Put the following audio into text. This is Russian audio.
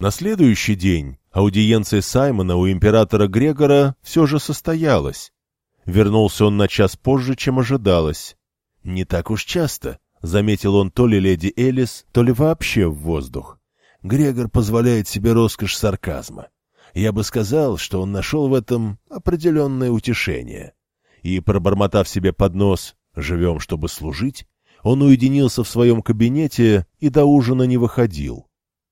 На следующий день аудиенция Саймона у императора Грегора все же состоялась. Вернулся он на час позже, чем ожидалось. «Не так уж часто», — заметил он то ли леди Элис, то ли вообще в воздух. Грегор позволяет себе роскошь сарказма. Я бы сказал, что он нашел в этом определенное утешение. И, пробормотав себе под нос «живем, чтобы служить», он уединился в своем кабинете и до ужина не выходил.